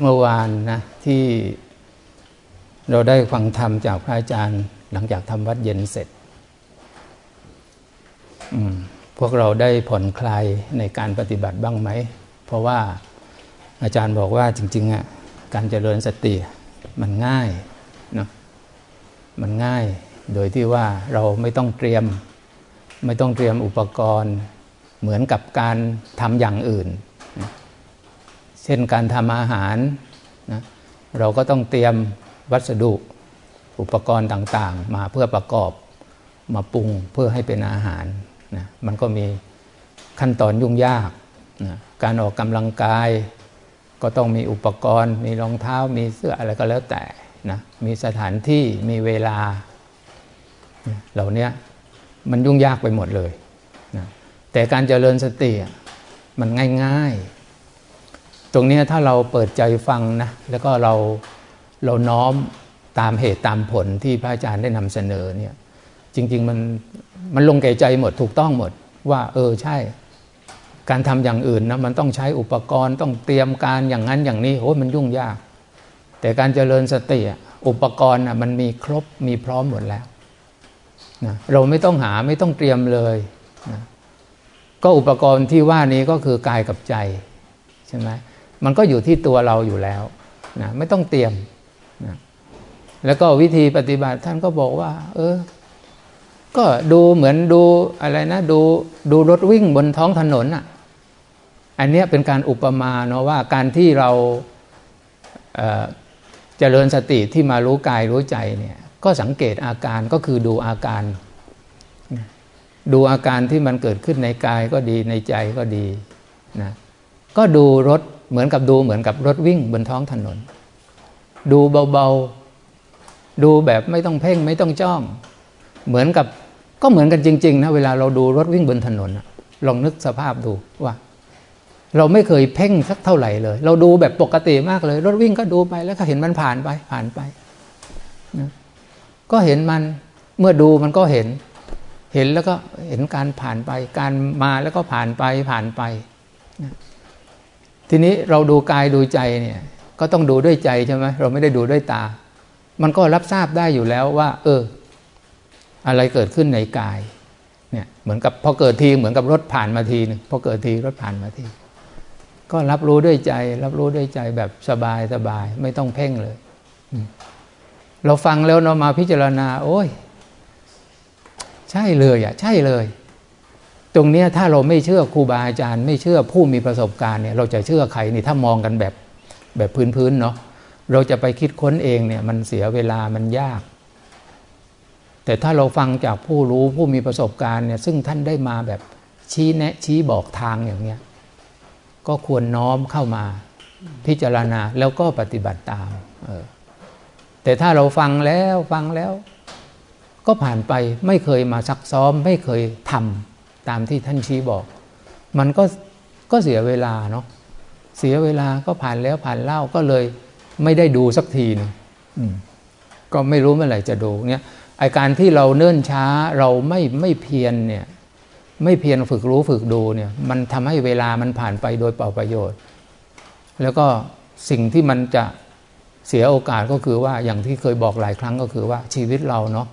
เมื่อวานนะที่เราได้ฟังธรรมจากพระอาจารย์ หลังจากทำวัดเย็นเสร็จพวกเราได้ผ่อนคลายในการปฏิบัติบ้างไหม เพราะว่าอาจารย์บอกว่าจริงๆอะการเจริญสติมันง่ายเนาะมันง่ายโดยที่ว่าเราไม่ต้องเตรียม ไม่ต้องเตรียมอุปกรณ์ เหมือนกับการทำอย่างอื่น เช่นการทำอาหารนะเราก็ต้องเตรียมวัสดุอุปกรณ์ต่างๆ มาเพื่อประกอบมาปรุงเพื่อให้เป็นอาหารนะมันก็มีขั้นตอนยุ่งยากนะการออกกำลังกาย ก็ต้องมีอุปกรณ์ มีรองเท้ามีเสื้ออะไรก็แล้วแต่นะมีสถานที่มีเวลา เหล่านี้มันยุ่งยากไปหมดเลยนะแต่การเจริญสติมันง่ายๆ ตรงนี้ถ้าเราเปิดใจฟังนะแล้วก็เราเราน้อมตามเหตุตามผลที่พระอาจารย์ได้นำเสนอเนี่ยจริง ๆ มันมันลงแก่ใจหมดถูกต้องหมด ว่า เออใช่ การทำอย่างอื่นนะมันต้องใช้อุปกรณ์ต้องเตรียมการอย่างนั้นอย่างนี้โอ้มันยุ่งยาก แต่การเจริญสติอุปกรณ์นะมันมีครบมีพร้อมหมดแล้วนะเราไม่ต้องหาไม่ต้องเตรียมเลยนะก็อุปกรณ์ที่ว่านี้ก็คือกายกับใจใช่ไหม มันก็อยู่ที่ตัวเราอยู่แล้วนะไม่ต้องเตรียมนะแล้วก็วิธีปฏิบัติท่านก็บอกว่า เออ ก็ดูเหมือนดูอะไรนะ ดูดูรถวิ่งบนท้องถนนอะ อันนี้เป็นการอุปมาเนาะว่าการที่เราเจริญสติที่มารู้กายรู้ใจเนี่ย ก็สังเกตอาการก็คือดูอาการ ดูอาการที่มันเกิดขึ้นในกายก็ดีในใจก็ดีนะก็ดูรถ เหมือนกับดูเหมือนกับรถวิ่งบนท้องถนน ดูเบาๆ ดูแบบไม่ต้องเพ่งไม่ต้องจ้อง เหมือนกับก็เหมือนกันจริง ๆ นะ เวลาเราดูรถวิ่งบนถนนลองนึกสภาพดูว่า เราไม่เคยเพ่งสักเท่าไหร่เลย เราดูแบบปกติมากเลย รถวิ่งก็ดูไปแล้วก็เห็นมันผ่านไปผ่านไปนะก็เห็นมันเมื่อดูมันก็เห็น เห็นแล้วก็เห็นการผ่านไป การมาแล้วก็ผ่านไปผ่านไปนะ ทีนี้เราดูกายดูใจเนี่ยก็ต้องดูด้วยใจใช่ไหมเราไม่ได้ดูด้วยตา มันก็รับทราบได้อยู่แล้วว่า เออ อะไรเกิดขึ้นในกาย เนี่ยเหมือนกับพอเกิดทีเหมือนกับรถผ่านมาทีนึงพอเกิดทีรถผ่านมาที ก็รับรู้ด้วยใจ รับรู้ด้วยใจแบบสบายสบายไม่ต้องเพ่งเลย เราฟังแล้วเรามาพิจารณา โอ้ย ใช่เลยอะ ใช่เลย ตรงนี้ถ้าเราไม่เชื่อครูบาอาจารย์ ไม่เชื่อผู้มีประสบการณ์เนี่ยเราจะเชื่อใครนี่ถ้ามองกันแบบแบบพื้นๆเนาะเราจะไปคิดค้นเองเนี่ยมันเสียเวลามันยาก แต่ถ้าเราฟังจากผู้รู้ผู้มีประสบการณ์เนี่ยซึ่งท่านได้มาแบบชี้แนะชี้บอกทางอย่างเนี้ยก็ควรน้อมเข้ามาพิจารณาแล้วก็ปฏิบัติตามออแต่ถ้าเราฟังแล้วฟังแล้ว ก็ผ่านไปไม่เคยมาซักซ้อมไม่เคยทำ ตามที่ท่านชี้บอก มันก็ก็เสียเวลาเนาะเสียเวลาก็ผ่านแล้วผ่านเล่าก็เลย ไม่ได้ดูสักทีนึงก็ไม่รู้เมื่อไหร่จะดูเนี่ยไอการที่เราเนิ่นช้าเราไม่ไม่เพียรเนี่ย ไม่เพียรฝึกรู้ฝึกดูเนี่ย มันทำให้เวลามันผ่านไปโดยเปล่าประโยชน์ แล้วก็สิ่งที่มันจะเสียโอกาสก็คือว่าอย่างที่เคยบอกหลายครั้งก็คือว่าชีวิตเราเนาะ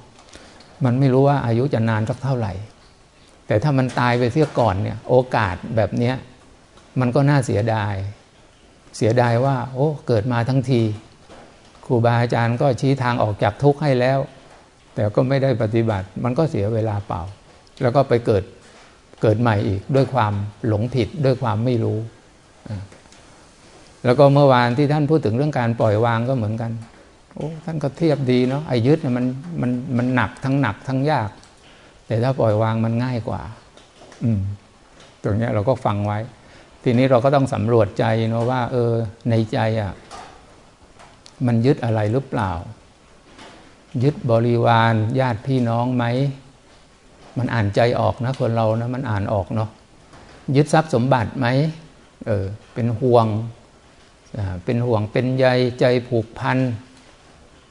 มันไม่รู้ว่าอายุจะนานสักเท่าไหร่ แต่ถ้ามันตายไปเสียก่อนเนี่ย โอกาสแบบเนี้ยมันก็น่าเสียดาย เสียดายว่า โอ้เกิดมาทั้งที ครูบาอาจารย์ก็ชี้ทางออกจากทุกข์ให้แล้ว แต่ก็ไม่ได้ปฏิบัติ มันก็เสียเวลาเปล่า แล้วก็ไปเกิดเกิดใหม่อีกด้วยความหลงผิดด้วยความไม่รู้ แล้วก็เมื่อวานที่ท่านพูดถึงเรื่องการปล่อยวางก็เหมือนกัน โอ้ท่านก็เทียบดีเนาะไอ้ยึดเนี่ยมันมันมันหนักทั้งหนักทั้งยาก แต่ถ้าปล่อยวางมันง่ายกว่า อืมตรงนี้เราก็ฟังไว้ ทีนี้เราก็ต้องสำรวจใจเนาะว่า เออ ในใจอะ มันยึดอะไรหรือเปล่า ยึดบริวารญาติพี่น้องไหม มันอ่านใจออกนะคนเรานะมันอ่านออกเนาะยึดทรัพย์สมบัติไหมเออเป็นห่วงเป็นห่วงเป็นใยใจผูกพัน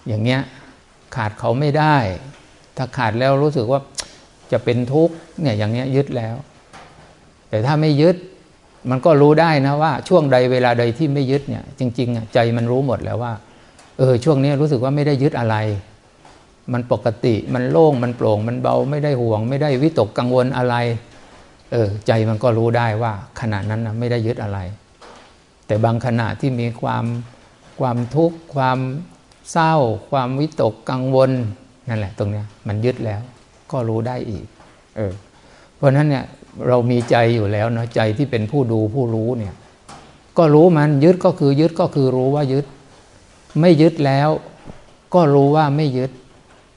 อย่างเงี้ยขาดเขาไม่ได้ ถ้าขาดแล้วรู้สึกว่า จะเป็นทุกข์เนี่ยอย่างเงี้ยยึดแล้ว แต่ถ้าไม่ยึดมันก็รู้ได้นะว่า ช่วงใดเวลาใดที่ไม่ยึดเนี่ยจริงๆใจมันรู้หมดแล้วว่าเออช่วงนี้รู้สึกว่าไม่ได้ยึดอะไร มันปกติมันโล่งมันโปร่ง มันเบาไม่ได้ห่วง ไม่ได้วิตกกังวลอะไรเออใจมันก็รู้ได้ว่าขณะนั้นนะไม่ได้ยึดอะไร แต่บางขณะที่มีความความทุกข์ความเศร้า ความวิตกกังวลนั่นแหละ ตรงเนี้ยมันยึดแล้ว ก็รู้ได้อีก เออ เพราะฉะนั้นเนี่ยเรามีใจอยู่แล้วเนาะใจที่เป็นผู้ดูผู้รู้เนี่ย ก็รู้มันยึดก็คือยึดก็คือรู้ว่ายึด ไม่ยึดแล้ว ก็รู้ว่าไม่ยึด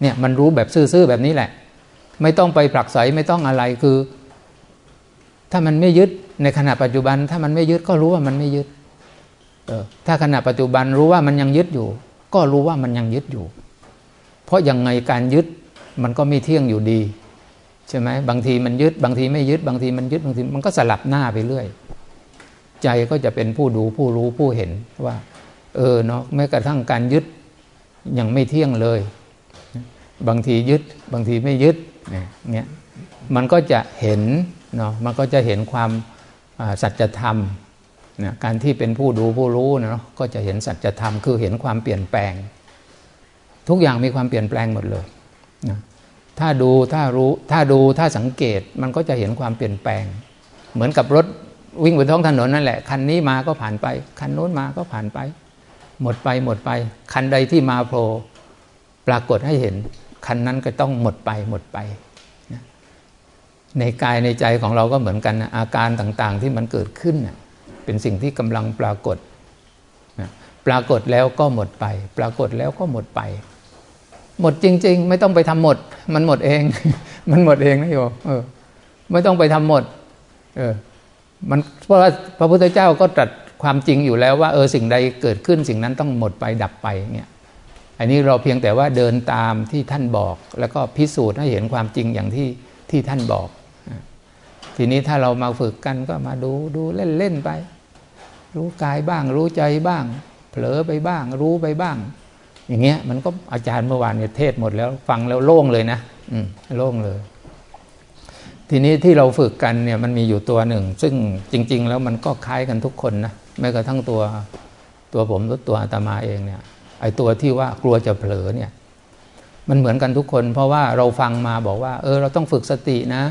เนี่ยมันรู้แบบซื่อๆแบบนี้แหละ ไม่ต้องไปผลักไสไม่ต้องอะไรคือ ถ้ามันไม่ยึดในขณะปัจจุบัน ถ้ามันไม่ยึดก็รู้ว่ามันไม่ยึด เออ ถ้าขณะปัจจุบันรู้ว่ามันยังยึดอยู่ ก็รู้ว่ามันยังยึดอยู่ เพราะยังไงการยึด มันก็ไม่เที่ยงอยู่ดีใช่ไหมบางทีมันยึดบางทีไม่ยึดบางทีมันยึดบางทีมันก็สลับหน้าไปเรื่อย ใจก็จะเป็นผู้ดูผู้รู้ผู้เห็นว่า เออเนาะแม้กระทั่งการยึดยังไม่เที่ยงเลย บางทียึดบางทีไม่ยึดเนี่ยมันก็จะเห็นเนาะมันก็จะเห็นความสัจธรรมนะการที่เป็นผู้ดูผู้รู้เนาะก็จะเห็นสัจธรรมคือเห็นความเปลี่ยนแปลง ทุกอย่างมีความเปลี่ยนแปลงหมดเลย นะถ้าดูถ้ารู้ถ้าดูถ้าสังเกตมันก็จะเห็นความเปลี่ยนแปลง เหมือนกับรถวิ่งบนท้องถนนนั่นแหละคันนี้มาก็ผ่านไป คันโน้นมาก็ผ่านไป หมดไปหมดไป คันใดที่มาโผล่ปรากฏให้เห็น คันนั้นก็ต้องหมดไปหมดไป ในกายในใจของเราก็เหมือนกันนะอาการต่างๆที่มันเกิดขึ้นเป็นสิ่งที่กำลังปรากฏปรากฏแล้วก็หมดไป ปรากฏแล้วก็หมดไป หมดจริง ๆ ไม่ต้องไปทำหมด มันหมดเอง มันหมดเองนะโยมเออ ไม่ต้องไปทำหมด เออ มันเพราะว่าพระพุทธเจ้าก็ตรัสความจริงอยู่แล้วว่าเออสิ่งใดเกิดขึ้นสิ่งนั้นต้องหมดไปดับไปเนี่ยอันนี้เราเพียงแต่ว่าเดินตามที่ท่านบอก แล้วก็พิสูจน์ให้เห็นความจริงอย่างที่ที่ท่านบอก ทีนี้ถ้าเรามาฝึกกันก็มาดูดูเล่นเล่นไป รู้กายบ้าง รู้ใจบ้าง เผลอไปบ้าง รู้ไปบ้าง อย่างเงี้ยมันก็อาจารย์เมื่อวานเนี่ยเทศหมดแล้วฟังแล้วโล่งเลยนะอืมโล่งเลย ทีนี้ที่เราฝึกกันเนี่ยมันมีอยู่ตัวหนึ่ง ซึ่งจริง ๆ แล้วมันก็คล้ายกันทุกคนนะแม้กระทั่งตัวตัวผมหรือตัวอาตมาเองเนี่ยไอตัวที่ว่ากลัวจะเผลอเนี่ย มันเหมือนกันทุกคน เพราะว่าเราฟังมาบอกว่า เออ เราต้องฝึกสตินะ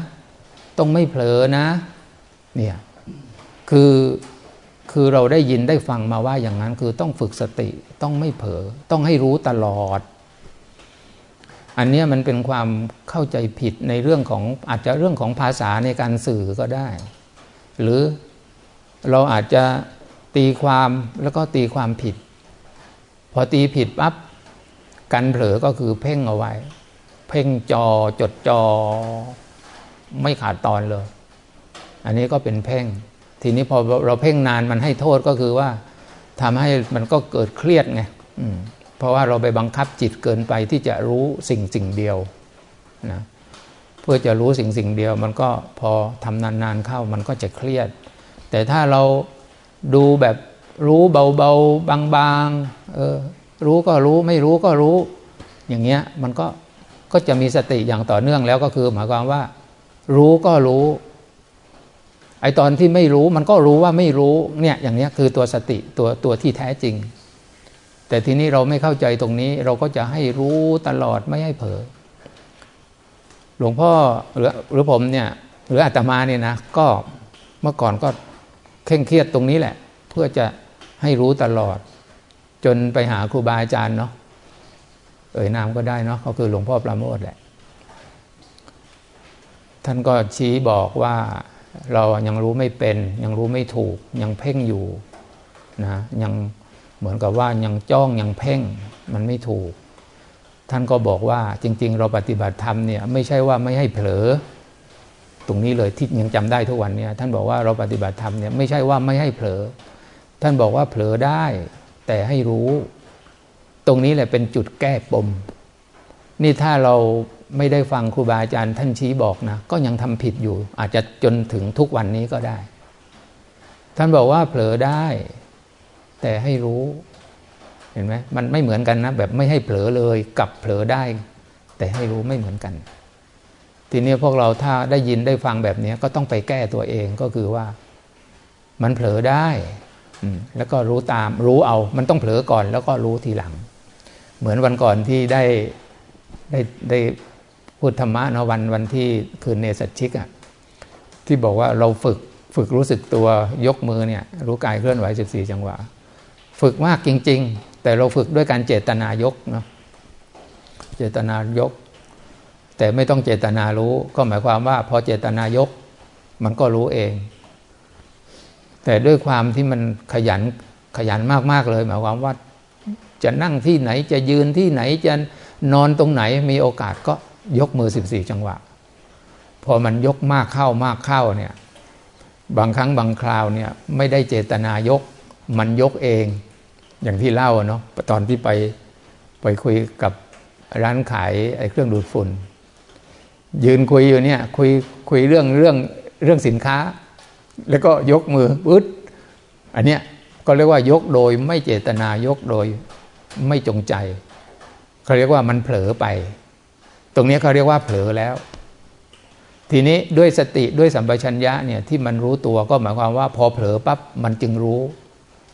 ต้องไม่เผลอนะ เนี่ย คือ คือเราได้ยินได้ฟังมาว่าอย่างนั้นคือต้องฝึกสติต้องไม่เผลอต้องให้รู้ตลอด อันนี้มันเป็นความเข้าใจผิดในเรื่องของอาจจะเรื่องของภาษาในการสื่อก็ได้ หรือเราอาจจะตีความแล้วก็ตีความผิด พอตีผิดปั๊บการเผลอก็คือเพ่งเอาไว้ เพ่งจอจดจอ ไม่ขาดตอนเลย อันนี้ก็เป็นเพ่ง ทีนี้พอเราเพ่งนานมันให้โทษก็คือว่าทำให้มันก็เกิดเครียดไงเพราะว่าเราไปบังคับจิตเกินไปที่จะรู้สิ่งสิ่งเดียวนะเพื่อจะรู้สิ่งสิ่งเดียว มันก็พอทำนานๆเข้ามันก็จะเครียด แต่ถ้าเราดูแบบรู้เบาๆบางๆเออรู้ก็รู้ไม่รู้ก็รู้ อย่างเงี้ยมันก็ก็จะมีสติอย่างต่อเนื่องแล้วก็คือ หมายความว่า รู้ก็รู้ ไอตอนที่ไม่รู้มันก็รู้ว่าไม่รู้เนี่ยอย่างนี้คือตัวสติตัวตัวที่แท้จริง แต่ทีนี้เราไม่เข้าใจตรงนี้ เราก็จะให้รู้ตลอดไม่ให้เผลอหลวงพ่อหรือหรือผมเนี่ยหรืออาตมาเนี่ยนะก็เมื่อก่อนก็เคร่งเครียดตรงนี้แหละ เพื่อจะให้รู้ตลอด จนไปหาครูบาอาจารย์เนาะเอ่ยนามก็ได้เนาะเขาคือหลวงพ่อประโมทแหละ ท่านก็ชี้บอกว่า เรายังรู้ไม่เป็น ยังรู้ไม่ถูก ยังเพ่งอยู่นะยังเหมือนกับว่ายังจ้องยังเพ่งมันไม่ถูก ท่านก็บอกว่าจริง ๆ เราปฏิบัติธรรมเนี่ยไม่ใช่ว่าไม่ให้เผลอ ตรงนี้เลยที่ยังจำได้ทุกวันเนี่ยท่านบอกว่าเราปฏิบัติธรรมเนี่ยไม่ใช่ว่าไม่ให้เผลอ ท่านบอกว่าเผลอได้แต่ให้รู้ ตรงนี้แหละเป็นจุดแก้ปม นี่ถ้าเรา ไม่ได้ฟังครูบาอาจารย์ท่านชี้บอกนะ ก็ยังทำผิดอยู่ อาจจะจนถึงทุกวันนี้ก็ได้ ท่านบอกว่าเผลอได้ แต่ให้รู้เห็นไหมมันไม่เหมือนกันนะ แบบไม่ให้เผลอเลยกับเผลอได้ แต่ให้รู้ไม่เหมือนกัน ทีนี้พวกเราถ้าได้ยินได้ฟังแบบนี้ก็ต้องไปแก้ตัวเองก็คือว่า มันเผลอได้แล้วก็รู้ตามรู้เอา มันต้องเผลอก่อนแล้วก็รู้ทีหลัง เหมือนวันก่อนที่ได้ได้ได้ พูดธรรมะนะวันวันที่คืนเนสัชิกอะที่บอกว่าเราฝึกฝึกรู้สึกตัวยกมือเนี่ยรู้กายเคลื่อนไหว 14 จังหวะ ฝึกมากจริง ๆ แต่เราฝึกด้วยการเจตนายกเนาะเจตนายก แต่ไม่ต้องเจตนารู้ ก็หมายความว่าพอเจตนายกมันก็รู้เอง แต่ด้วยความที่มันขยันขยันมากๆเลย หมายความว่าจะนั่งที่ไหนจะยืนที่ไหนจะนอนตรงไหนมีโอกาสก็ ยกมือ 14 จังหวะ พอมันยกมากเข้ามากเข้าเนี่ยบางครั้งบางคราวเนี่ยไม่ได้เจตนายก มันยกเอง อย่างที่เล่าเนาะตอนที่ไปไปคุยกับร้านขายไอ้เครื่องดูดฝุ่น ยืนคุยอยู่เนี่ยคุยคุยเรื่องเรื่องเรื่องสินค้า แล้วก็ยกมือปึ๊ดอันเนี้ยก็เรียกว่ายกโดยไม่เจตนายกโดยไม่จงใจเขาเรียกว่ามันเผลอไป ตรงนี้เขาเรียกว่าเผลอแล้ว ทีนี้ด้วยสติด้วยสัมปชัญญะเนี่ยที่มันรู้ตัวก็หมายความว่า พอเผลอปั๊บมันจึงรู้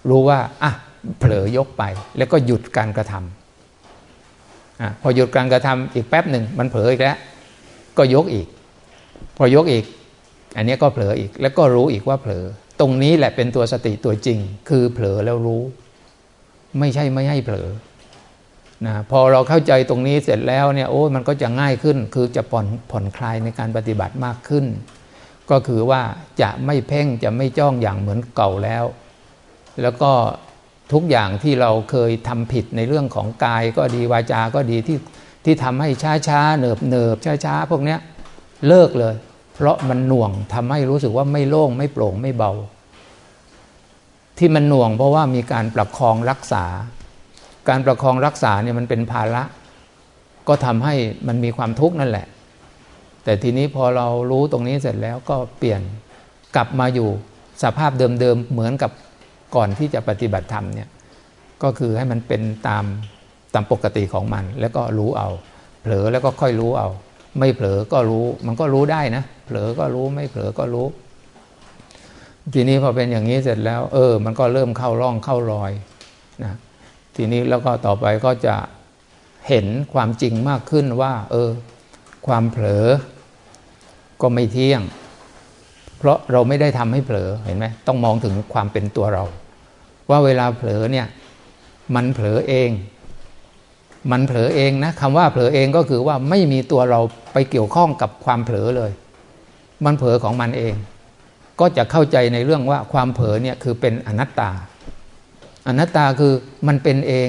รู้ว่าอะเผลอยกไป แล้วก็หยุดการกระทำอะพอหยุดการกระทำอีกแป๊บหนึ่งมันเผลออีกแล้วก็ยกอีก พอยกอีก อันนี้ก็เผลออีก แล้วก็รู้อีกว่าเผลอ ตรงนี้แหละเป็นตัวสติตัวจริง คือเผลอแล้วรู้ ไม่ใช่ไม่ให้เผลอ นะพอเราเข้าใจตรงนี้เสร็จแล้วเนี่ยโอ้มันก็จะง่ายขึ้น คือจะผ่อนผ่อนคลายในการปฏิบัติมากขึ้น ก็คือว่าจะไม่เพ่งจะไม่จ้องอย่างเหมือนเก่าแล้ว แล้วก็ทุกอย่างที่เราเคยทำผิดในเรื่องของกายก็ดีวาจา ก็ดีที่ที่ทำให้ช้าช้าเนิบเนิบช้าช้าพวกเนี้ยเลิกเลย เพราะมันหน่วงทำให้รู้สึกว่าไม่โล่งไม่โปร่งไม่เบา ที่มันหน่วงเพราะว่ามีการประคองรักษา การประคองรักษาเนี่ยมันเป็นภาระ ก็ทำให้มันมีความทุกข์นั่นแหละ แต่ทีนี้พอเรารู้ตรงนี้เสร็จแล้วก็เปลี่ยนกลับมาอยู่สภาพเดิมๆเหมือนกับก่อนที่จะปฏิบัติธรรมเนี่ยก็คือให้มันเป็นตามตามปกติของมัน แล้วก็รู้เอา เผลอแล้วก็ค่อยรู้เอา ไม่เผลอก็รู้ มันก็รู้ได้นะ เผลอก็รู้ไม่เผลอก็รู้ ทีนี้พอเป็นอย่างนี้เสร็จแล้ว เออ มันก็เริ่มเข้าร่องเข้ารอยนะ ทีนี้แล้วก็ต่อไปก็จะเห็นความจริงมากขึ้นว่า เออ ความเผลอ ก็ไม่เที่ยง เพราะเราไม่ได้ทำให้เผลอเห็นไหมต้องมองถึงความเป็นตัวเรา ว่าเวลาเผลอเนี่ย มันเผลอเอง มันเผลอเองนะคำว่าเผลอเองก็คือว่าไม่มีตัวเราไปเกี่ยวข้องกับความเผลอเลย มันเผลอของมันเอง ก็จะเข้าใจในเรื่องว่าความเผลอเนี่ยคือเป็นอนัตตา อนัตตาคือมันเป็นเอง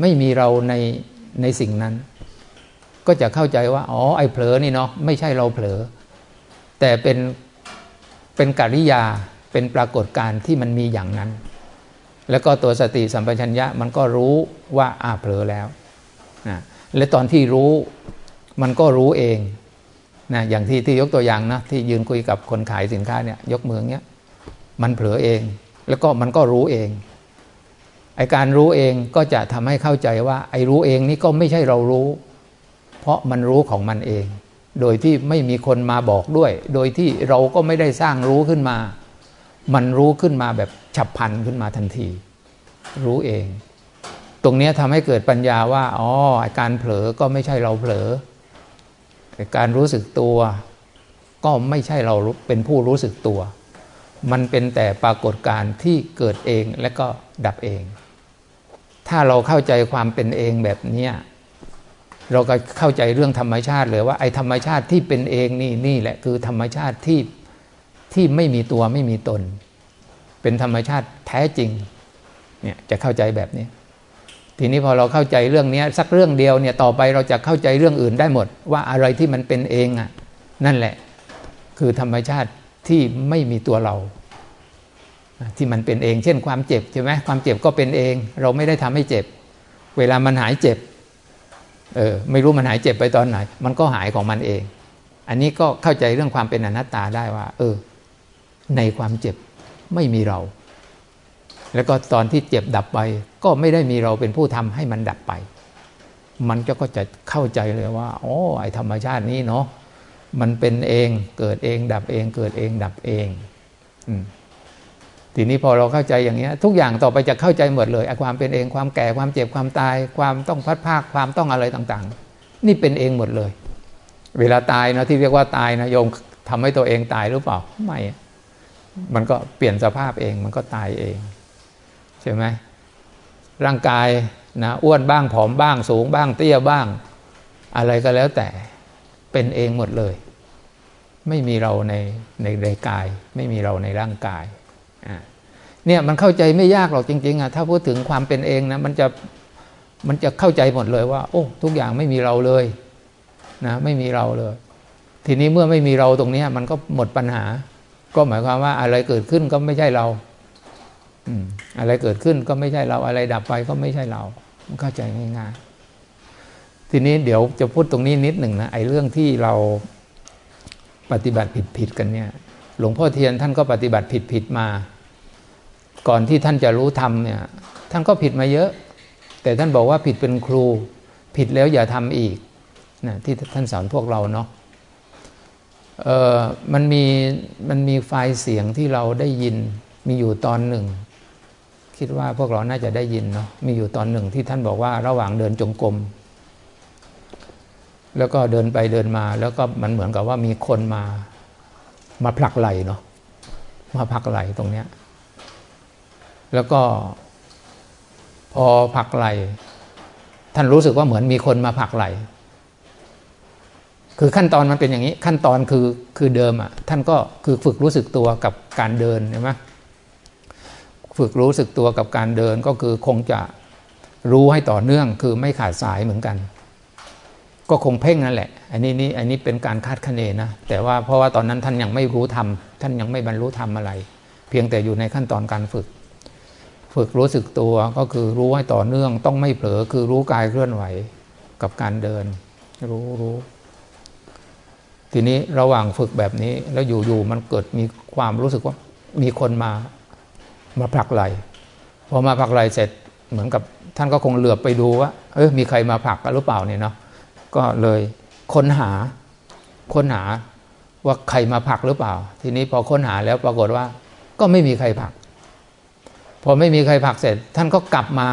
ไม่มีเราในในสิ่งนั้น ก็จะเข้าใจว่าอ๋อไอ้เผลอนี่เนาะไม่ใช่เราเผลอ แต่เป็นเป็นกิริยาเป็นปรากฏการณ์ที่มันมีอย่างนั้น แล้วก็ตัวสติสัมปชัญญะมันก็รู้ว่าอาเผลอแล้วนะและตอนที่รู้มันก็รู้เองนะอย่างที่ที่ยกตัวอย่างนะที่ยืนคุยกับคนขายสินค้าเนี่ยยกมือเงี้ยมันเผลอเอง แล้วก็มันก็รู้เอง ไอการรู้เองก็จะทำให้เข้าใจว่า ไอรู้เองนี่ก็ไม่ใช่เรารู้ เพราะมันรู้ของมันเอง โดยที่ไม่มีคนมาบอกด้วย โดยที่เราก็ไม่ได้สร้างรู้ขึ้นมา มันรู้ขึ้นมาแบบฉับพลันขึ้นมาทันที รู้เอง ตรงนี้ทำให้เกิดปัญญาว่าอ๋อการเผลอก็ไม่ใช่เราเผลอการรู้สึกตัวก็ไม่ใช่เราเป็นผู้รู้สึกตัว มันเป็นแต่ปรากฏการณ์ที่เกิดเองและก็ดับเอง ถ้าเราเข้าใจความเป็นเองแบบนี้เราก็เข้าใจเรื่องธรรมชาติเลยว่าไอ้ธรรมชาติที่เป็นเองนี่นี่แหละคือธรรมชาติที่ที่ไม่มีตัวไม่มีตน เป็นธรรมชาติแท้จริงเนี่ยจะเข้าใจแบบนี้ ทีนี้พอเราเข้าใจเรื่องนี้สักเรื่องเดียวเนี่ยต่อไปเราจะเข้าใจเรื่องอื่นได้หมด ว่าอะไรที่มันเป็นเองอะนั่นแหละ คือธรรมชาติที่ไม่มีตัวเรา ที่มันเป็นเอง เช่นความเจ็บใช่ไหมความเจ็บก็เป็นเอง เราไม่ได้ทำให้เจ็บ เวลามันหายเจ็บเออไม่รู้มันหายเจ็บไปตอนไหน มันก็หายของมันเอง อันนี้ก็เข้าใจเรื่องความเป็นอนัตตาได้ว่า เออ ในความเจ็บไม่มีเรา แล้วก็ตอนที่เจ็บดับไป ก็ไม่ได้มีเราเป็นผู้ทำให้มันดับไป มันก็จะเข้าใจเลยว่าโอ้ไอธรรมชาตินี้เนาะมันเป็นเองเกิดเองดับเอง เกิดเองดับเอง อืม ทีนี้พอเราเข้าใจอย่างนี้ทุกอย่างต่อไปจะเข้าใจหมดเลยความเป็นเองความแก่ความเจ็บความตาย ความต้องพัดภาคความต้องอะไรต่างๆ นี่เป็นเองหมดเลย เวลาตายนะที่เรียกว่าตายนะโยมทำให้ตัวเองตายหรือเปล่าไม่มันก็เปลี่ยนสภาพเองมันก็ตายเองใช่ไหมร่างกายนะอ้วนบ้างผอมบ้างสูงบ้างเตี้ยบ้าง อะไรก็แล้วแต่เป็นเองหมดเลย ไม่มีเราในในในกาย ไม่มีเราในร่างกาย เนี่ยมันเข้าใจไม่ยากหรอกจริงๆอะถ้าพูดถึงความเป็นเองนะมันจะมันจะเข้าใจหมดเลยว่า โอ้ทุกอย่างไม่มีเราเลยนะไม่มีเราเลย ทีนี้เมื่อไม่มีเราตรงนี้มันก็หมดปัญหา ก็หมายความว่าอะไรเกิดขึ้นก็ไม่ใช่เราอะไรเกิดขึ้นก็ไม่ใช่เราอะไรดับไปก็ไม่ใช่เรา มันเข้าใจง่ายๆทีนี้เดี๋ยวจะพูดตรงนี้นิดหนึ่งนะไอ้เรื่องที่เราปฏิบัติผิดๆกันเนี่ย หลวงพ่อเทียนท่านก็ปฏิบัติผิดๆมา ก่อนที่ท่านจะรู้ธรรมเนี่ยท่านก็ผิดมาเยอะ แต่ท่านบอกว่าผิดเป็นครู ผิดแล้วอย่าทำอีกนะที่ท่านสอนพวกเราเนาะเออมันมีมันมีไฟล์เสียงที่เราได้ยินมีอยู่ตอนหนึ่ง คิดว่าพวกเราน่าจะได้ยินเนาะมีอยู่ตอนหนึ่งที่ท่านบอกว่าระหว่างเดินจงกรมแล้วก็เดินไปเดินมา แล้วก็มันเหมือนกับว่ามีคนมา มาผลักไหลเนาะมาผลักไหลตรงเนี้ย แล้วก็พอผักไหลท่านรู้สึกว่าเหมือนมีคนมาผักไหลคือขั้นตอนมันเป็นอย่างนี้ ขั้นตอนคือคือเดิมอะ ท่านก็คือฝึกรู้สึกตัวกับการเดินใช่ไหมฝึกรู้สึกตัวกับการเดินก็คือคงจะรู้ให้ต่อเนื่องคือไม่ขาดสายเหมือนกัน ก็คงเพ่งนั่นแหละ อันนี้นี่อันนี้เป็นการคาดคะเนนะ แต่ว่าเพราะว่าตอนนั้นท่านยังไม่รู้ทำท่านยังไม่บรรลุธรรมอะไร เพียงแต่อยู่ในขั้นตอนการฝึก ฝึกรู้สึกตัวก็คือรู้ให้ต่อเนื่องต้องไม่เผลอคือรู้กายเคลื่อนไหวกับการเดิน รู้รู้ทีนี้ระหว่างฝึกแบบนี้แล้วอยู่ๆมันเกิดมีความรู้สึกว่ามีคนมามาผลักไหลพอมาผลักไหลเสร็จเหมือนกับท่านก็คงเหลือบไปดูว่าเออมีใครมาผลักกันหรือเปล่าเนี่ยเนาะก็เลยค้นหาค้นหาว่าใครมาผลักหรือเปล่า ทีนี้พอค้นหาแล้วปรากฏว่าก็ไม่มีใครผลัก พอไม่มีใครผลักเสร็จ ท่านก็กลับมา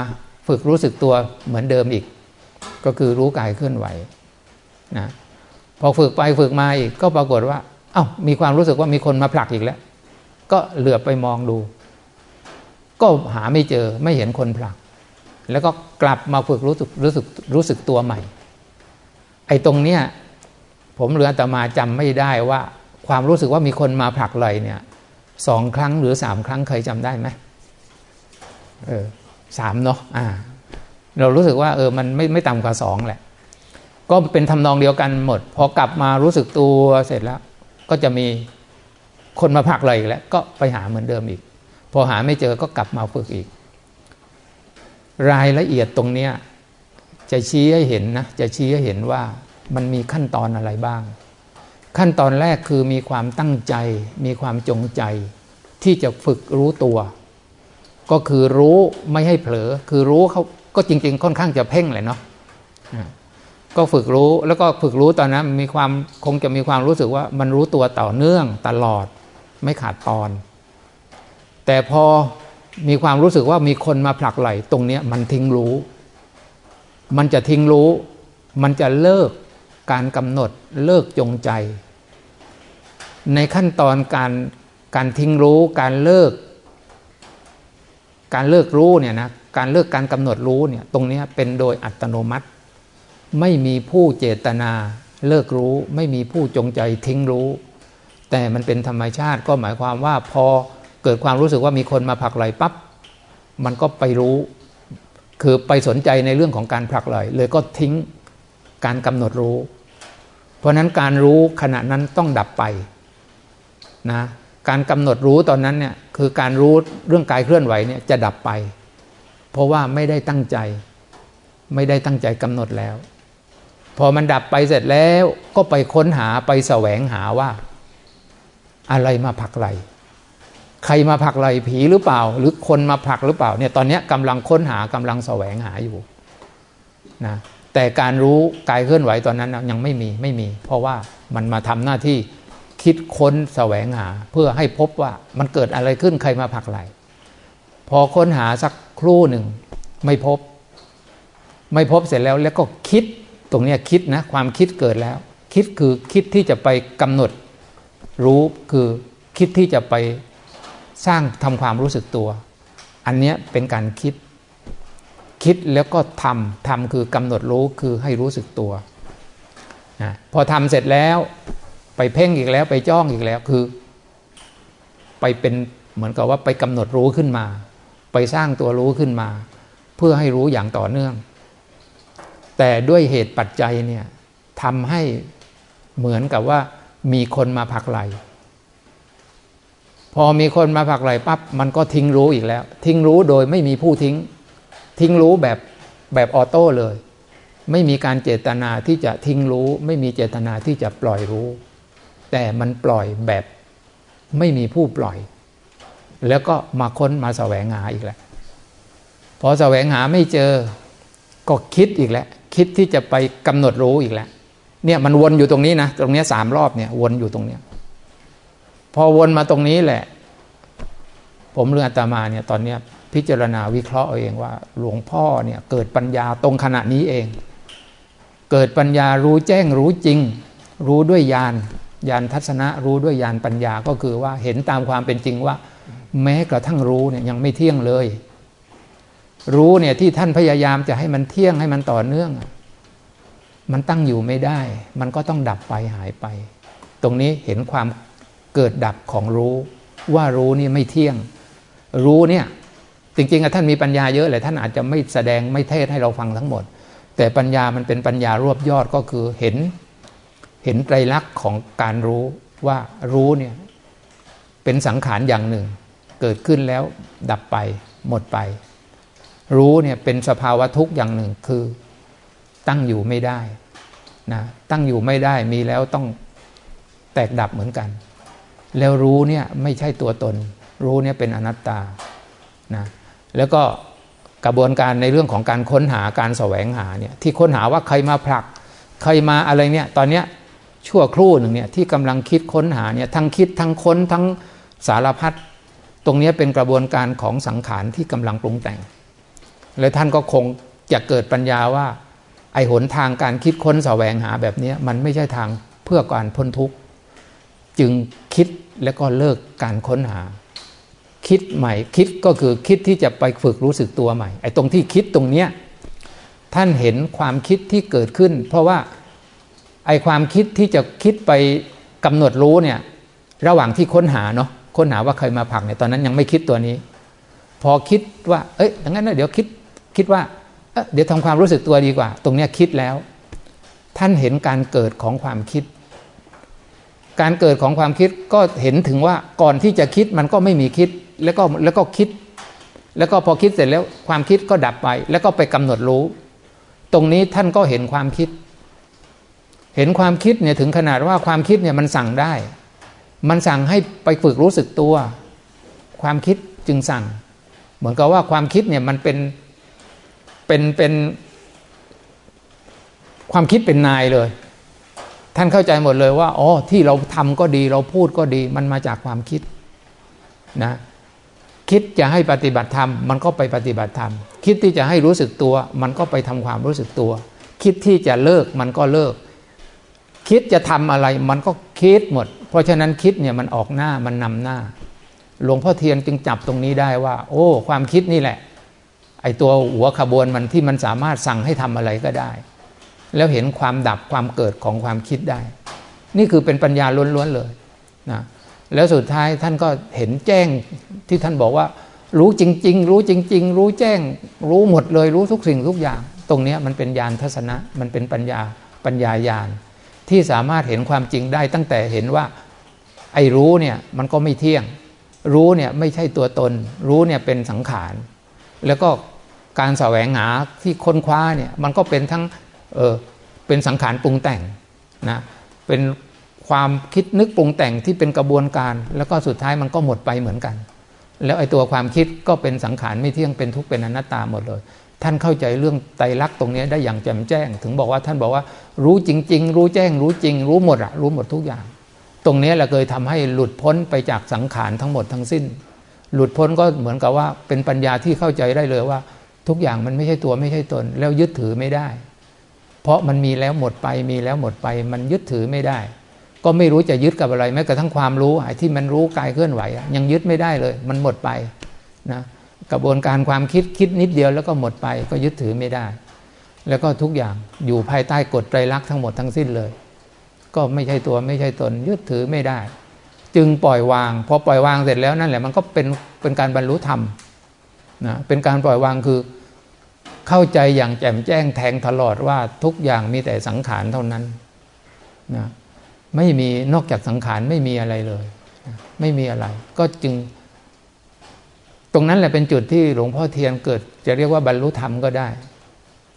ฝึกรู้สึกตัวเหมือนเดิมอีก ก็คือรู้กายเคลื่อนไหวนะพอฝึกไปฝึกมาอีกก็ปรากฏว่า เอา้ามีความรู้สึกว่ามีคนมาผลักอีกแล้ว ก็เหลือบไปมองดู ก็หาไม่เจอไม่เห็นคนผลัก แล้วก็กลับมาฝึกรู้สึกรู้สึกรู้สึกตัวใหม่ ไอ้ตรงเนี้ยผมเหลือแต่มาจำไม่ได้ว่า ความรู้สึกว่ามีคนมาผลักเลยเนี่ยสองครั้งหรือสามครั้งเคยจำได้ไหม เออสามเนาะอ่า เรารู้สึกว่าเออมันไม่ไม่ต่ำกว่าสองแหละ ก็เป็นทำนองเดียวกันหมด พอกลับมารู้สึกตัวเสร็จแล้ว ก็จะมีคนมาพักเลยอีกแล้ว ก็ไปหาเหมือนเดิมอีก พอหาไม่เจอก็กลับมาฝึกอีก รายละเอียดตรงเนี้ยจะชี้ให้เห็นนะ จะชี้ให้เห็นว่ามันมีขั้นตอนอะไรบ้าง ขั้นตอนแรกคือมีความตั้งใจ มีความจงใจ ที่จะฝึกรู้ตัว ก็คือรู้ไม่ให้เผลอ คือรู้เขาก็จริง ๆ ค่อนข้างจะเพ่งเลยเนาะก็ฝึกรู้แล้วก็ฝึกรู้ตอนนั้นมีความคงจะมีความรู้สึกว่ามันรู้ตัวต่อเนื่องตลอดไม่ขาดตอน แต่พอมีความรู้สึกว่ามีคนมาผลักไหลตรงนี้มันทิ้งรู้ มันจะทิ้งรู้ มันจะเลิกการกำหนดเลิกจงใจ ในขั้นตอนการการทิ้งรู้การเลิก การเลิกรู้เนี่ยนะการเลิกการกำหนดรู้เนี่ยตรงนี้เป็นโดยอัตโนมัติ ไม่มีผู้เจตนาเลิกรู้ ไม่มีผู้จงใจทิ้งรู้ แต่มันเป็นธรรมชาติก็หมายความว่าพอเกิดความรู้สึกว่ามีคนมาผลักไหลปับ๊บมันก็ไปรู้ คือไปสนใจในเรื่องของการผลักไหลเลยก็ทิ้งการกำหนดรู้ เพราะนั้นการรู้ขณะนั้นต้องดับไปนะ การกำหนดรู้ตอนนั้นเนี่ยคือการรู้เรื่องกายเคลื่อนไหวเนี่ยจะดับไป เพราะว่าไม่ได้ตั้งใจ ไม่ได้ตั้งใจกำหนดแล้ว พอมันดับไปเสร็จแล้วก็ไปค้นหาไปแสวงหาว่า อะไรมาผลักไหลใครมาผลักไหลผีหรือเปล่า หรือคนมาผลักหรือเปล่าเนี่ยตอนนี้กำลังค้นหากำลังแสวงหาอยู่นะแต่การรู้กายเคลื่อนไหวตอนนั้นยังไม่มีไม่มี เพราะว่ามันมาทำหน้าที่ คิดค้นแสวงหา เพื่อให้พบว่ามันเกิดอะไรขึ้นใครมาผลักไหลพอค้นหาสักครู่หนึ่งไม่พบ ไม่พบเสร็จแล้วแล้วก็คิดตรงนี้คิดนะความคิดเกิดแล้ว คิดคือคิดที่จะไปกำหนด รู้คือคิดที่จะไปสร้างทำความรู้สึกตัว อันนี้เป็นการคิด คิดแล้วก็ทำทำคือกำหนดรู้คือให้รู้สึกตัวนะพอทำเสร็จแล้ว ไปเพ่งอีกแล้วไปจ้องอีกแล้วคือ ไปเป็นเหมือนกับว่าไปกำหนดรู้ขึ้นมา ไปสร้างตัวรู้ขึ้นมา เพื่อให้รู้อย่างต่อเนื่อง แต่ด้วยเหตุปัจจัยเนี่ยทำให้เหมือนกับว่ามีคนมาผลักไหลพอมีคนมาผลักไหลปั๊บมันก็ทิ้งรู้อีกแล้ว ทิ้งรู้โดยไม่มีผู้ทิ้ง ทิ้งรู้แบบแบบออโต้เลย ไม่มีการเจตนาที่จะทิ้งรู้ ไม่มีเจตนาที่จะปล่อยรู้ แต่มันปล่อยแบบไม่มีผู้ปล่อย แล้วก็มาค้นมาแสวงหาอีกแหล้วพอแสวงหาไม่เจอก็คิดอีกแล้ว คิดที่จะไปกำหนดรู้อีกแล้วเนี่ยมันวนอยู่ตรงนี้นะตรงนี้สามรอบเนี่ยวนอยู่ตรงเนี้ยพอวนมาตรงนี้แหละ ผมเรื่องอาตมาเนี่ยตอนนี้พิจารณาวิเคราะห์เองว่า หลวงพ่อเนี่ยเกิดปัญญาตรงขณะนี้เอง เกิดปัญญารู้แจ้งรู้จริง รู้ด้วยญาณ ญาณทัศนะรู้ด้วยญาณปัญญาก็คือว่าเห็นตามความเป็นจริงว่า แม้กระทั่งรู้เนี่ยยังไม่เที่ยงเลย รู้เนี่ยที่ท่านพยายามจะให้มันเที่ยงให้มันต่อเนื่อง มันตั้งอยู่ไม่ได้ มันก็ต้องดับไปหายไป ตรงนี้เห็นความเกิดดับของรู้ ว่ารู้นี่ไม่เที่ยง รู้เนี่ยจริงๆท่านมีปัญญาเยอะเลยท่านอาจจะไม่แสดงไม่เทศให้เราฟังทั้งหมด แต่ปัญญามันเป็นปัญญารวบยอดก็คือเห็น เห็นไตรลักษณ์ของการรู้ว่ารู้เนี่ยเป็นสังขารอย่างหนึ่ง เกิดขึ้นแล้วดับไปหมดไป รู้เนี่ยเป็นสภาวะทุกข์อย่างหนึ่งคือตั้งอยู่ไม่ได้นะตั้งอยู่ไม่ได้มีแล้วต้องแตกดับเหมือนกัน แล้วรู้เนี่ยไม่ใช่ตัวตน รู้เนี่ยเป็นอนัตตานะแล้วก็กระบวนการในเรื่องของการค้นหาการแสวงหาเนี่ยที่ค้นหาว่าใครมาผลัก ใครมาอะไรเนี่ยตอนเนี้ย ชั่วครู่หนึ่งเนี่ยที่กำลังคิดค้นหาเนี่ยทั้งคิดทั้งค้นทั้งสารพัดตรงนี้เป็นกระบวนการของสังขารที่กำลังปรุงแต่ง และท่านก็คงจะเกิดปัญญาว่า ไอหนทางการคิดค้นแสวงหาแบบนี้มันไม่ใช่ทางเพื่อการพ้นทุกข์จึงคิดแล้วก็เลิกการค้นหา คิดใหม่คิดก็คือคิดที่จะไปฝึกรู้สึกตัวใหม่ไอ้ตรงที่คิดตรงเนี้ยท่านเห็นความคิดที่เกิดขึ้น เพราะว่า ไอความคิดที่จะคิดไปกำหนดรู้เนี่ย ระหว่างที่ค้นหาเนาะค้นหาว่าใครมาผักเนี่ยตอนนั้นยังไม่คิดตัวนี้ พอคิดว่า เอ้ยดังนั้นเดี๋ยวคิดคิดว่าเเดี๋ยวทำความรู้สึกตัวดีกว่า ตรงเนี้ยคิดแล้ว ท่านเห็นการเกิดของความคิด การเกิดของความคิดก็เห็นถึงว่าก่อนที่จะคิดมันก็ไม่มีคิดแล้วก็แล้วก็คิด แล้วก็พอคิดเสร็จแล้วความคิดก็ดับไป แล้วก็ไปกำหนดรู้ ตรงนี้ท่านก็เห็นความคิด เห็นความคิดเนี่ยถึงขนาดว่าความคิดเนี่ยมันสั่งได้ มันสั่งให้ไปฝึกรู้สึกตัว ความคิดจึงสั่ง เหมือนกับว่าความคิดเนี่ยมันเป็นเป็นเป็นความคิดเป็นนายเลย ท่านเข้าใจหมดเลยว่าอ๋อที่เราทำก็ดีเราพูดก็ดี มันมาจากความคิดนะคิดจะให้ปฏิบัติธรรมมันก็ไปปฏิบัติธรรม คิดที่จะให้รู้สึกตัว มันก็ไปทำความรู้สึกตัว คิดที่จะเลิกมันก็เลิก คิดจะทำอะไรมันก็คิดหมด เพราะฉะนั้นคิดเนี่ยมันออกหน้ามันนำหน้า หลวงพ่อเทียนจึงจับตรงนี้ได้ว่า โอ้ ความคิดนี่แหละ ไอตัวหัวขบวนมันที่มันสามารถสั่งให้ทำอะไรก็ได้ แล้วเห็นความดับความเกิดของความคิดได้ นี่คือเป็นปัญญาล้วนๆเลยนะแล้วสุดท้ายท่านก็เห็นแจ้งที่ท่านบอกว่า รู้จริง ๆ รู้จริง ๆ รู้แจ้ง รู้หมดเลยรู้ทุกสิ่งทุกอย่าง ตรงนี้มันเป็นญาณทัศนะ มันเป็นปัญญาปัญญาญาณ ที่สามารถเห็นความจริงได้ตั้งแต่เห็นว่า ไอ้รู้เนี่ยมันก็ไม่เที่ยง รู้เนี่ยไม่ใช่ตัวตน รู้เนี่ยเป็นสังขาร แล้วก็การแสวงหาที่ค้นคว้าเนี่ยมันก็เป็นทั้งเออเป็นสังขารปรุงแต่งนะเป็นความคิดนึกปรุงแต่งที่เป็นกระบวนการ แล้วก็สุดท้ายมันก็หมดไปเหมือนกัน แล้วไอ้ตัวความคิดก็เป็นสังขารไม่เที่ยงเป็นทุกข์เป็นอนัตตาหมดเลย ท่านเข้าใจเรื่องไตรลักษณ์ตรงนี้ได้อย่างแจ่มแจ้ง ถึงบอกว่าท่านบอกว่า รู้จริง ๆ รู้แจ้ง รู้จริง รู้หมดอะรู้หมดทุกอย่าง ตรงนี้แหละเคยทำให้หลุดพ้นไปจากสังขารทั้งหมดทั้งสิ้น หลุดพ้นก็เหมือนกับว่าเป็นปัญญาที่เข้าใจได้เลยว่า ทุกอย่างมันไม่ใช่ตัวไม่ใช่ตน แล้วยึดถือไม่ได้ เพราะมันมีแล้วหมดไปมีแล้วหมดไป มันยึดถือไม่ได้ ก็ไม่รู้จะยึดกับอะไรแม้กระทั่งความรู้ไอ้ที่มันรู้กายเคลื่อนไหวยังยึดไม่ได้เลย มันหมดไปนะ กระบวนการความคิดคิดนิดเดียวแล้วก็หมดไปก็ยึดถือไม่ได้ แล้วก็ทุกอย่างอยู่ภายใต้กฎไตรลักษณ์ทั้งหมดทั้งสิ้นเลย ก็ไม่ใช่ตัวไม่ใช่ตนยึดถือไม่ได้ จึงปล่อยวางพอปล่อยวางเสร็จแล้วนั่นแหละมันก็เป็นเป็นการบรรลุธรรมนะเป็นการปล่อยวางคือเข้าใจอย่างแจ่มแจ้งแทงตลอดว่าทุกอย่างมีแต่สังขารเท่านั้นนะไม่มีนอกจากสังขารไม่มีอะไรเลย ไม่มีอะไร ก็จึง ตรงนั้นแหละเป็นจุดที่หลวงพ่อเทียนเกิด จะเรียกว่าบรรลุธรรมก็ได้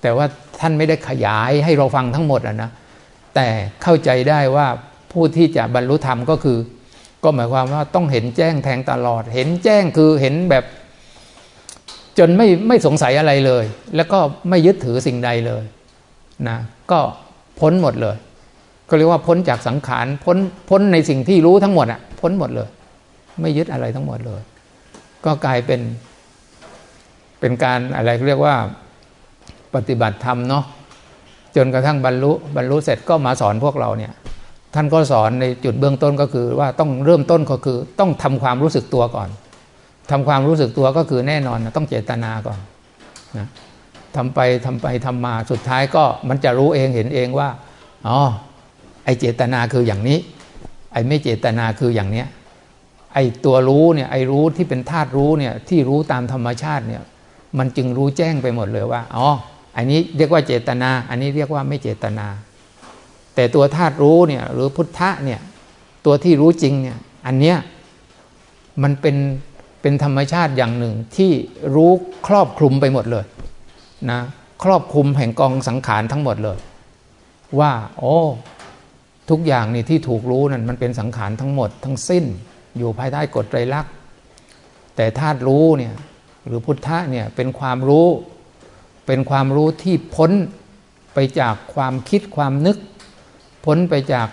แต่ว่าท่านไม่ได้ขยายให้เราฟังทั้งหมดอะนะแต่เข้าใจได้ว่าผู้ที่จะบรรลุธรรมก็คือ ก็หมายความว่าต้องเห็นแจ้งแทงตลอด เห็นแจ้งคือเห็นแบบ จนไม่ไม่สงสัยอะไรเลย แล้วก็ไม่ยึดถือสิ่งใดเลยนะก็พ้นหมดเลยก็เรียกว่าพ้นจากสังขารพ้นพ้นในสิ่งที่รู้ทั้งหมดอะพ้นหมดเลย ไม่ยึดอะไรทั้งหมดเลย ก็กลายเป็น เป็นการอะไรเรียกว่าปฏิบัติธรรมเนาะจนกระทั่งบรรลุบรรลุเสร็จก็มาสอนพวกเราเนี่ย ท่านก็สอนในจุดเบื้องต้นก็คือ ว่าต้องเริ่มต้นก็คือ ต้องทำความรู้สึกตัวก่อนทำความรู้สึกตัวก็คือแน่นอนนะต้องเจตนาก่อนนะทำไปทำไปทำมาสุดท้ายก็มันจะรู้เองเห็นเองว่าอ๋อไอเจตนาคืออย่างนี้ ไอไม่เจตนาคืออย่างเนี้ย ไอ้ตัวรู้เนี่ยไอ้รู้ที่เป็นธาตุรู้เนี่ยที่รู้ตามธรรมชาติเนี่ยมันจึงรู้แจ้งไปหมดเลยว่าอ๋ออันนี้เรียกว่าเจตนา อันนี้เรียกว่าไม่เจตนา แต่ตัวธาตุรู้เนี่ยหรือพุทธะเนี่ยตัวที่รู้จริงเนี่ยอันเนี้ยมันเป็นเป็นธรรมชาติอย่างหนึ่งที่รู้ครอบคลุมไปหมดเลยนะครอบคลุมแห่งกองสังขารทั้งหมดเลย ว่าโอ้ทุกอย่างนี่ที่ถูกรู้นั่นมันเป็นสังขารทั้งหมดทั้งสิ้น อยู่ภายใต้กฎไตรลักษณ์แต่ธาตุรู้เนี่ยหรือพุทธะเนี่ยเป็นความรู้ เป็นความรู้ที่พ้นไปจากความคิดความนึก พ้นไปจาก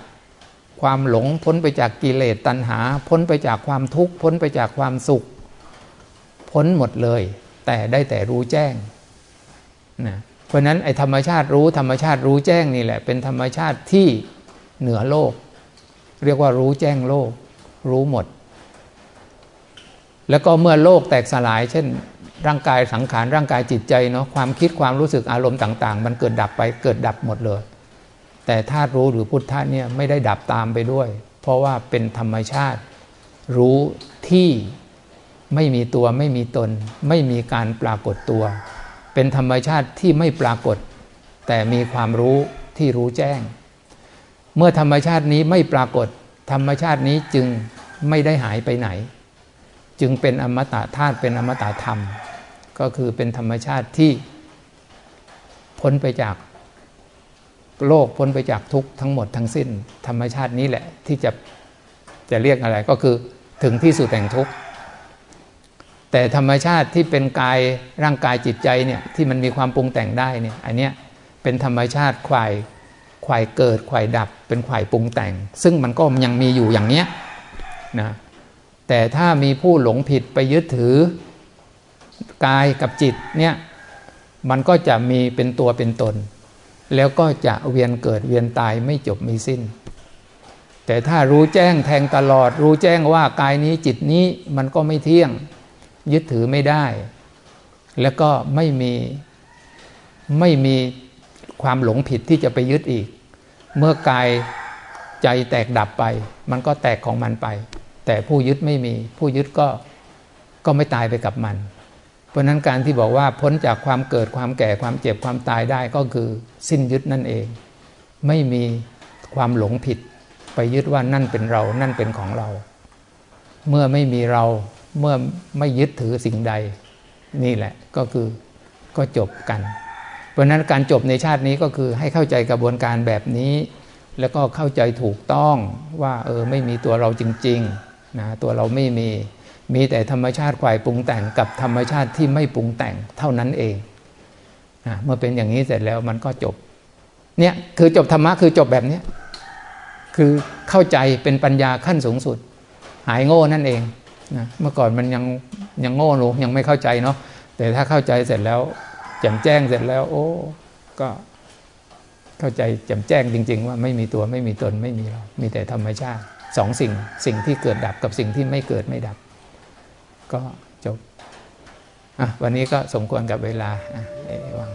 ความหลง พ้นไปจากกิเลสตัณหา พ้นไปจากความทุกข์ พ้นไปจากความสุข พ้นหมดเลย แต่ได้แต่รู้แจ้งนะเพราะนั้นไอ้ธรรมชาติรู้ธรรมชาติรู้แจ้งนี่แหละ เป็นธรรมชาติที่เหนือโลก เรียกว่ารู้แจ้งโลก รู้หมด แล้วก็เมื่อโลกแตกสลาย เช่น ร่างกายสังขารร่างกายจิตใจเนาะความคิดความรู้สึกอารมณ์ต่าง ๆ มันเกิดดับไปเกิดดับหมดเลย แต่ธาตุรู้หรือพุทธะเนี่ยไม่ได้ดับตามไปด้วย เพราะว่าเป็นธรรมชาติ รู้ที่ไม่มีตัวไม่มีตน ไม่มีการปรากฏตัว เป็นธรรมชาติที่ไม่ปรากฏ แต่มีความรู้ที่รู้แจ้ง เมื่อธรรมชาตินี้ไม่ปรากฏ ธรรมชาตินี้จึงไม่ได้หายไปไหน จึงเป็นอมตะธาตุเป็นอมตะธรรม ก็คือเป็นธรรมชาติที่พ้นไปจากโลกพ้นไปจากทุกข์ทั้งหมดทั้งสิ้น ธรรมชาตินี้แหละที่จะจะเรียกอะไรก็คือถึงที่สุดแห่งทุกข์แต่ธรรมชาติที่เป็นกายร่างกายจิตใจเนี่ยที่มันมีความปรุงแต่งได้เนี่ยอันเนี้ยเป็นธรรมชาติควาย ควายเกิดควายดับ เป็นควายปรุงแต่ง ซึ่งมันก็ยังมีอยู่อย่างเนี้ยนะแต่ถ้ามีผู้หลงผิดไปยึดถือกายกับจิตเนี่ยมันก็จะมีเป็นตัวเป็นตน แล้วก็จะเวียนเกิดเวียนตายไม่จบไม่สิ้น แต่ถ้ารู้แจ้งแทงตลอด รู้แจ้งว่ากายนี้จิตนี้มันก็ไม่เที่ยง ยึดถือไม่ได้ แล้วก็ไม่มีไม่มีความหลงผิดที่จะไปยึดอีก เมื่อกายใจแตกดับไป มันก็แตกของมันไป แต่ผู้ยึดไม่มี ผู้ยึดก็ก็ไม่ตายไปกับมัน เพราะนั้นการที่บอกว่าพ้นจากความเกิดความแก่ความเจ็บความตายได้ก็คือสิ้นยึดนั่นเอง ไม่มีความหลงผิด ไปยึดว่านั่นเป็นเรา นั่นเป็นของเรา เมื่อไม่มีเราเมื่อไม่ยึดถือสิ่งใด นี่แหละก็คือก็จบกัน ราะนั้นการจบในชาตินี้ก็คือให้เข้าใจกระบวนการแบบนี้ แล้วก็เข้าใจถูกต้องว่าเออไม่มีตัวเราจริงๆนะตัวเราไม่มีมีแต่ธรรมชาติควายปรุงแต่งกับธรรมชาติที่ไม่ปรุงแต่งเท่านั้นเองนะเมื่อเป็นอย่างนี้เสร็จแล้วมันก็จบเนี่ยคือจบธรรมะคือจบแบบนี้คือเข้าใจเป็นปัญญาขั้นสูงสุด หายโง่นั่นเองนะเมื่อก่อนมันยังยังโง่หนูยังไม่เข้าใจเนาะแต่ถ้าเข้าใจเสร็จแล้ว แจ่มแจ้งเสร็จแล้ว โอ้ ก็เข้าใจแจ่มแจ้งจริง ๆ ว่าไม่มีตัวไม่มีตนไม่มีเรามีแต่ธรรมชาติสองสิ่งสิ่งที่เกิดดับกับสิ่งที่ไม่เกิดไม่ดับ ก็จบอะวันนี้ก็สมควรกับเวลาอะเอวัง